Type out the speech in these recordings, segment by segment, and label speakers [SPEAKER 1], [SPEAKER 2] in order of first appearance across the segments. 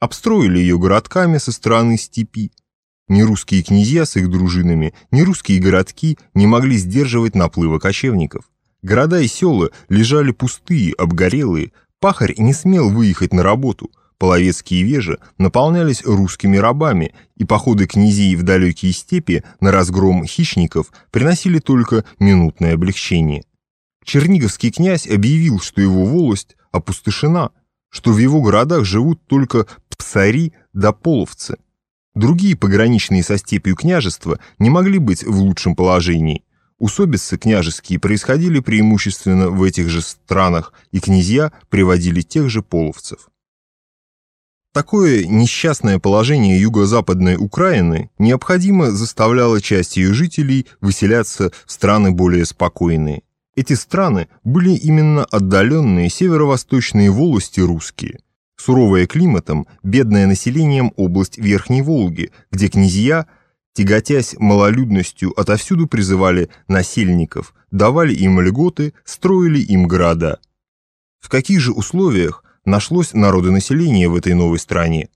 [SPEAKER 1] обстроили ее городками со стороны степи. Ни русские князья с их дружинами, ни русские городки не могли сдерживать наплыва кочевников. Города и села лежали пустые, обгорелые, пахарь не смел выехать на работу, половецкие вежи наполнялись русскими рабами, и походы князей в далекие степи на разгром хищников приносили только минутное облегчение. Черниговский князь объявил, что его волость опустошена, что в его городах живут только псари да половцы. Другие пограничные со степью княжества не могли быть в лучшем положении. Усобицы княжеские происходили преимущественно в этих же странах, и князья приводили тех же половцев. Такое несчастное положение юго-западной Украины необходимо заставляло часть ее жителей выселяться в страны более спокойные. Эти страны были именно отдаленные северо-восточные волости русские, суровая климатом, бедное населением область Верхней Волги, где князья, тяготясь малолюдностью, отовсюду призывали насельников, давали им льготы, строили им города. В каких же условиях нашлось народонаселение в этой новой стране?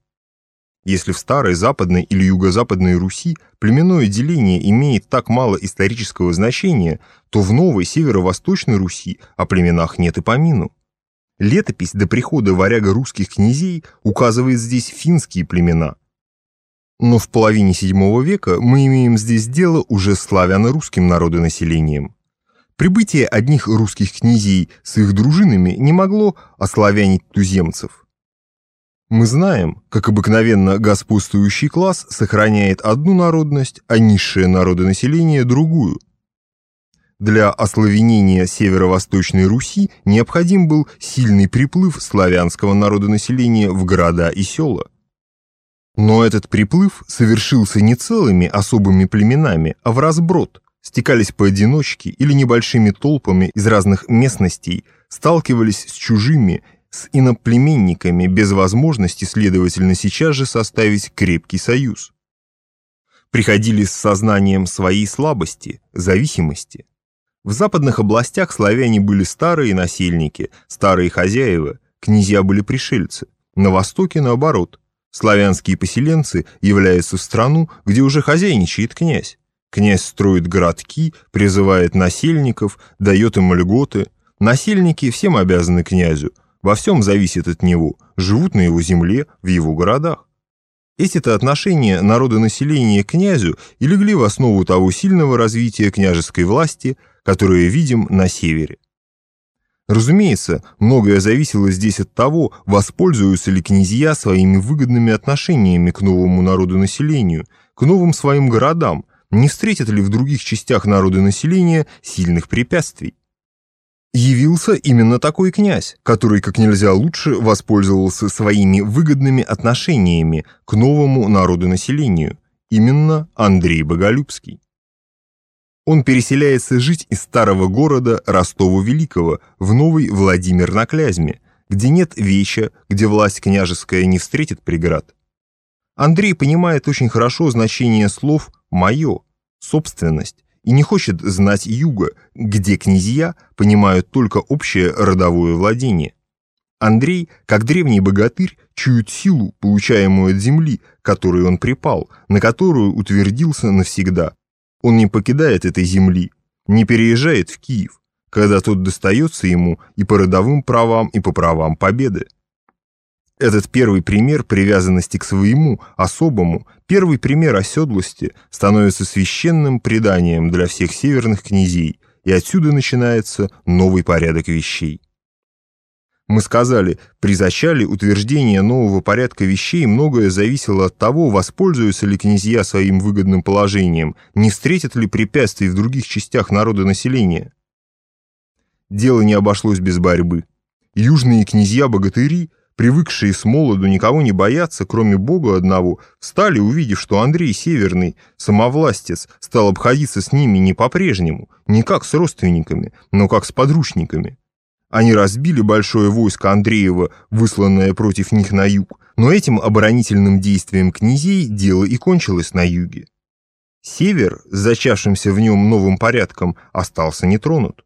[SPEAKER 1] Если в старой западной или юго-западной Руси племенное деление имеет так мало исторического значения, то в новой северо-восточной Руси о племенах нет и помину. Летопись до прихода варяга русских князей указывает здесь финские племена. Но в половине VII века мы имеем здесь дело уже с славяно-русским народонаселением. Прибытие одних русских князей с их дружинами не могло ославянить туземцев. Мы знаем, как обыкновенно господствующий класс сохраняет одну народность, а низшее народонаселение – другую. Для ославянения северо-восточной Руси необходим был сильный приплыв славянского народонаселения в города и села. Но этот приплыв совершился не целыми особыми племенами, а в разброд, стекались поодиночке или небольшими толпами из разных местностей, сталкивались с чужими с иноплеменниками без возможности, следовательно, сейчас же составить крепкий союз. Приходили с сознанием своей слабости, зависимости. В западных областях славяне были старые насельники, старые хозяева, князья были пришельцы. На востоке, наоборот, славянские поселенцы являются в страну, где уже хозяйничает князь. Князь строит городки, призывает насельников, дает им льготы. Насельники всем обязаны князю, во всем зависит от него, живут на его земле, в его городах. Эти-то отношения народонаселения к князю и легли в основу того сильного развития княжеской власти, которое видим на севере. Разумеется, многое зависело здесь от того, воспользуются ли князья своими выгодными отношениями к новому народонаселению, к новым своим городам, не встретят ли в других частях народонаселения сильных препятствий явился именно такой князь, который как нельзя лучше воспользовался своими выгодными отношениями к новому народу-населению, именно Андрей Боголюбский. Он переселяется жить из старого города Ростова-Великого в новый Владимир на Клязьме, где нет веча, где власть княжеская не встретит преград. Андрей понимает очень хорошо значение слов «моё», «собственность», и не хочет знать юга, где князья понимают только общее родовое владение. Андрей, как древний богатырь, чует силу, получаемую от земли, которой он припал, на которую утвердился навсегда. Он не покидает этой земли, не переезжает в Киев, когда тот достается ему и по родовым правам, и по правам победы. Этот первый пример привязанности к своему, особому, первый пример оседлости становится священным преданием для всех северных князей, и отсюда начинается новый порядок вещей. Мы сказали, при зачале утверждения нового порядка вещей многое зависело от того, воспользуются ли князья своим выгодным положением, не встретят ли препятствий в других частях народа населения. Дело не обошлось без борьбы. Южные князья-богатыри – привыкшие с молоду никого не бояться, кроме Бога одного, стали, увидев, что Андрей Северный, самовластец, стал обходиться с ними не по-прежнему, не как с родственниками, но как с подручниками. Они разбили большое войско Андреева, высланное против них на юг, но этим оборонительным действием князей дело и кончилось на юге. Север, зачавшимся в нем новым порядком, остался нетронут.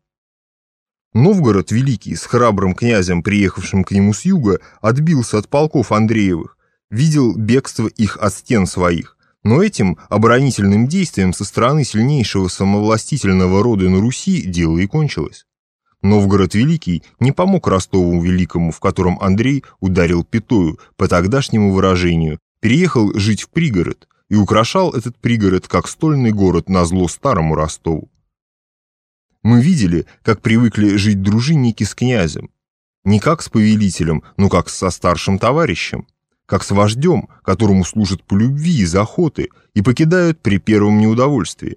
[SPEAKER 1] Новгород Великий с храбрым князем, приехавшим к нему с юга, отбился от полков Андреевых. видел бегство их от стен своих, но этим оборонительным действием со стороны сильнейшего самовластительного рода на Руси дело и кончилось. Новгород Великий не помог Ростову Великому, в котором Андрей ударил пятою, по тогдашнему выражению, переехал жить в пригород и украшал этот пригород как стольный город на зло старому Ростову. Мы видели, как привыкли жить дружинники с князем. Не как с повелителем, но как со старшим товарищем. Как с вождем, которому служат по любви из охоты и покидают при первом неудовольствии.